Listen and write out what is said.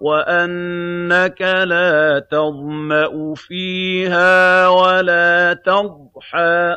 وَأَنَّكَ لَا تَظْمَأُ فِيهَا وَلَا تَضْحَىٰ